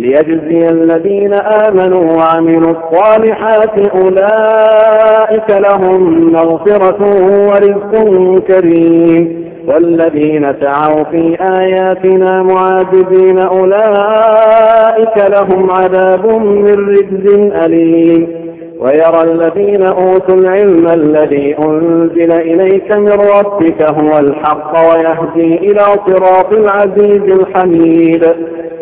ليجزي الذين آمنوا وعملوا الصالحات أولئك لهم مغفرة ورزق كريم. والذين سعوا في آياتنا معاذبين أولئك لهم عذاب من رجز أليم. ويرى الذين أوتوا العلم الذي أنزل إليك من ربك هو الحق ويهدي إلى صراط العزيز الحميد.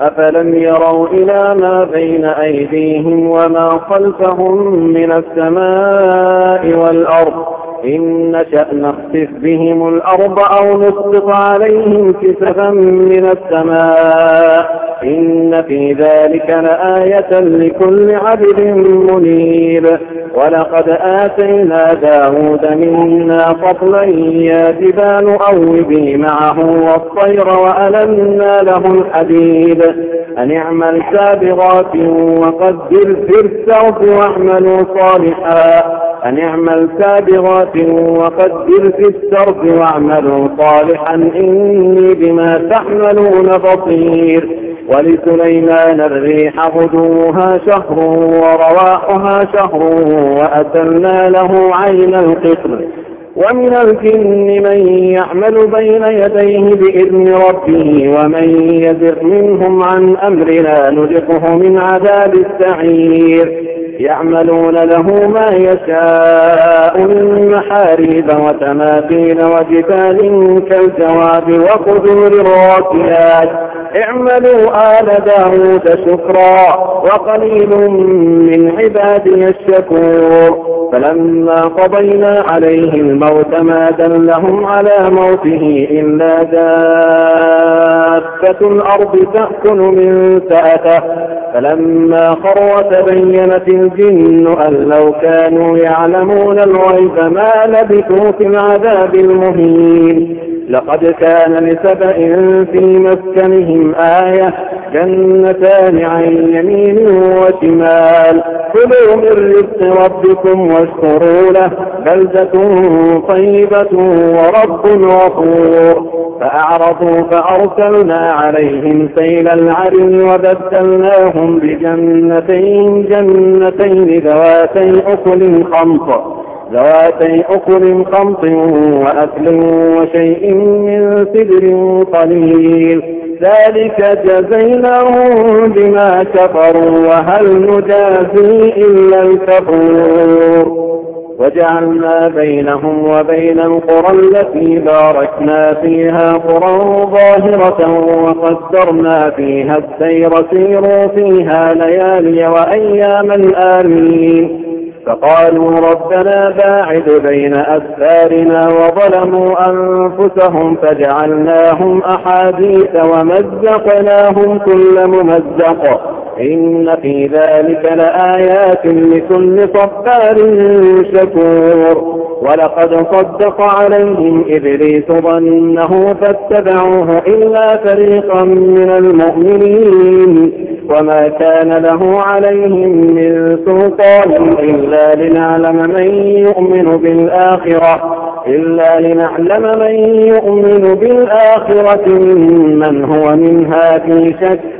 أفلم يروا إلى ما بين أيديهم وما خلفهم من السماء والأرض إن نشأ نخسف بهم الأرض أو نسقط عليهم كسفا من السماء. إن في ذلك لآية لكل عبد منيب. ولقد آتينا داود منا فضلا يا جبال أوبي معه والطير وألنا له الحديد. أن اعمل سابغات وقدر في السرد واعملوا صالحا. أن اعمل سابغات وقدر في السرد واعملوا صالحا إني بما تعملون بصير. ولسليمان الريح غدوها شهر ورواحها شهر وأتلنا له عين القطر. ومن الجن من يعمل بين يديه بإذن ربه ومن يزغ منهم عن أمرنا نذقه من عذاب السعير. يعملون له ما يشاء من محاريب وتماثيل وجبال كالجواب وقدور الراسيات. اعملوا آل داود شكرا وقليل من عبادي الشكور. فلما قضينا عليه الموت ما دلهم على موته إلا دابة الأرض تأكل من سأته فلما خر تبينت الجن أن لو كانوا يعلمون الغيب ما لبثوا في العذاب المهين. لقد كان لسبأ في مسكنهم آية جنتان عن يمين وشمال. كلوا من رزق ربكم واشكروا له. بلدة طيبة ورب غفور. فأعرضوا فأرسلنا عليهم سيل العرم وبدلناهم بجنتين جنتين ذواتي أكل خمط. ذواتي أكل خمط وأكل وشيء من سدر قليل. ذلك جزيناهم بما كفروا وهل نجازي إلا الكفور وجعلنا بينهم وبين القرى التي باركنا فيها قرى ظاهرة وقدرنا فيها السير. سيروا فيها ليالي وأياما آمين فقالوا ربنا باعد بين أسفارنا وظلموا أنفسهم فجعلناهم أحاديث ومزقناهم كل ممزق. إن في ذلك لآيات لكل صبار شكور. ولقد صدق عليهم إبليس ظنه فاتبعوه إلا فريقا من المؤمنين. وما كان له عليهم من سلطان إلا لنعلم من يؤمن بالآخرة إلا لنعلم من يؤمن بالآخرة ممن هو منها في شك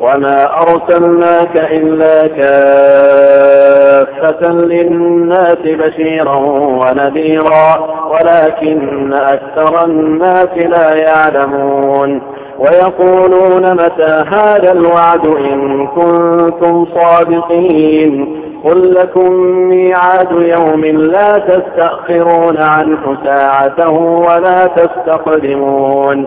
وما أرسلناك إلا كافة للناس بشيرا ونذيرا ولكن أكثر الناس لا يعلمون ويقولون متى هذا الوعد إن كنتم صادقين قل لكم ميعاد يوم لا تستأخرون عنه ساعة ولا تستقدمون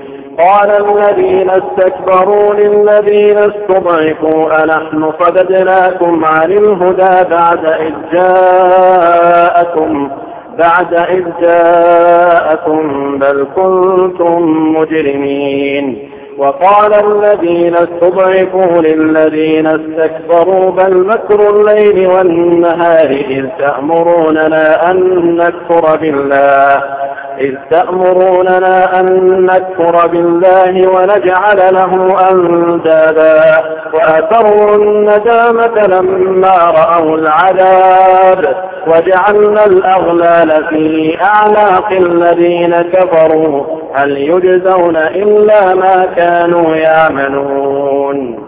قال الذين استكبروا للذين استضعفوا أنحن صددناكم عن الهدى بعد إذ جاءكم بعد إذ جاءكم بل كنتم مجرمين. وقال الذين استضعفوا للذين استكبروا بل مكر الليل والنهار إذ تأمروننا أن نكفر بالله. إذ تأمروننا أن نكفر بالله ونجعل له أندادا وأسروا الندامة لما رأوا العذاب وجعلنا الأغلال في أعناق الذين كفروا هل يجزون إلا ما كانوا يعملون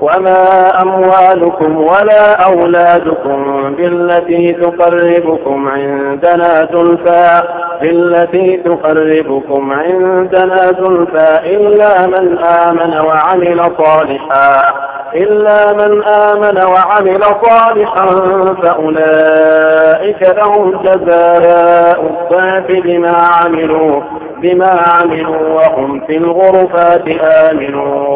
وما أموالكم ولا أولادكم بالتي تقربكم عندنا زلفى بالتي تقربكم عندنا زلفى إلا من آمن وعمل صالحا إلا من آمن وعمل صالحا فأولئك لهم جزاء الضعف بما عملوا بما عملوا وهم في الغرفات آمنون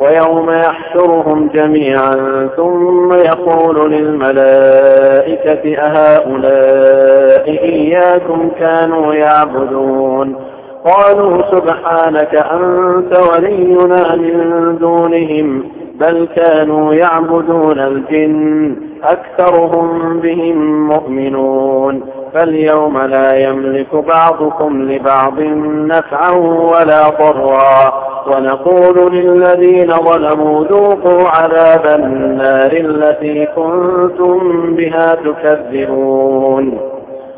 ويوم يحشرهم جميعا ثم يقول للملائكة أهؤلاء إياكم كانوا يعبدون؟ قالوا سبحانك أنت ولينا من دونهم بل كانوا يعبدون الجن أكثرهم بهم مؤمنون. فاليوم لا يملك بعضكم لبعض نفعا ولا ضرا. ونقول للذين ظلموا ذوقوا عذاب النار التي كنتم بها تكذبون.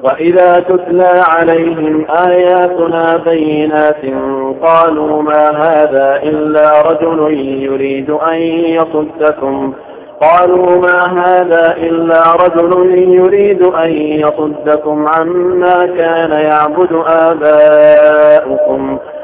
وإذا تتلى عليهم آياتنا بينات قالوا ما هذا إلا رجل يريد أن يصدكم. قالوا ما هذا إلا رجل يريد أن يصدكم عما كان يعبد آباؤكم.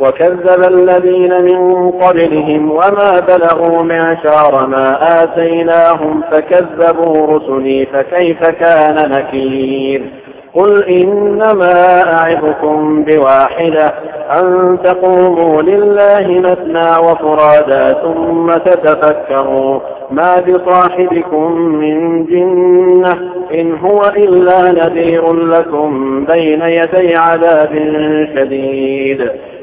وكذب الذين من قبلهم وما بلغوا معشار ما آتيناهم فكذبوا رسلي فكيف كان نكير؟ قل إنما أعظكم بواحدة أن تقوموا لله مثنى وفرادا ثم تتفكروا ما بصاحبكم من جنة إن هو إلا نذير لكم بين يدي عذاب شديد.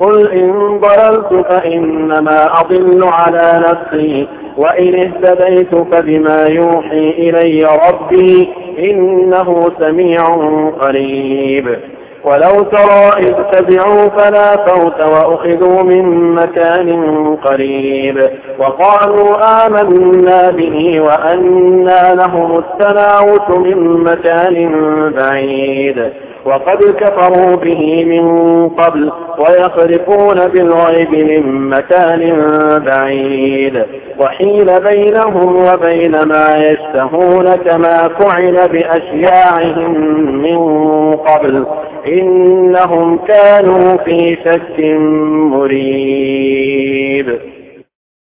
قل إن ضللت فإنما أضل على نفسي وإن اهتديت فبما يوحي إلي ربي إنه سميع قريب ولو ترى إذ تبعوا فلا فوت وأخذوا من مكان قريب وقالوا آمنا به وأنا لهم التناوت من مكان بعيد وقد كفروا به من قبل ويخرفون بالغيب من مكان بعيد. وحيل بينهم وبين ما يشتهون كما فعل بأشياعهم من قبل. إنهم كانوا في شك مريب.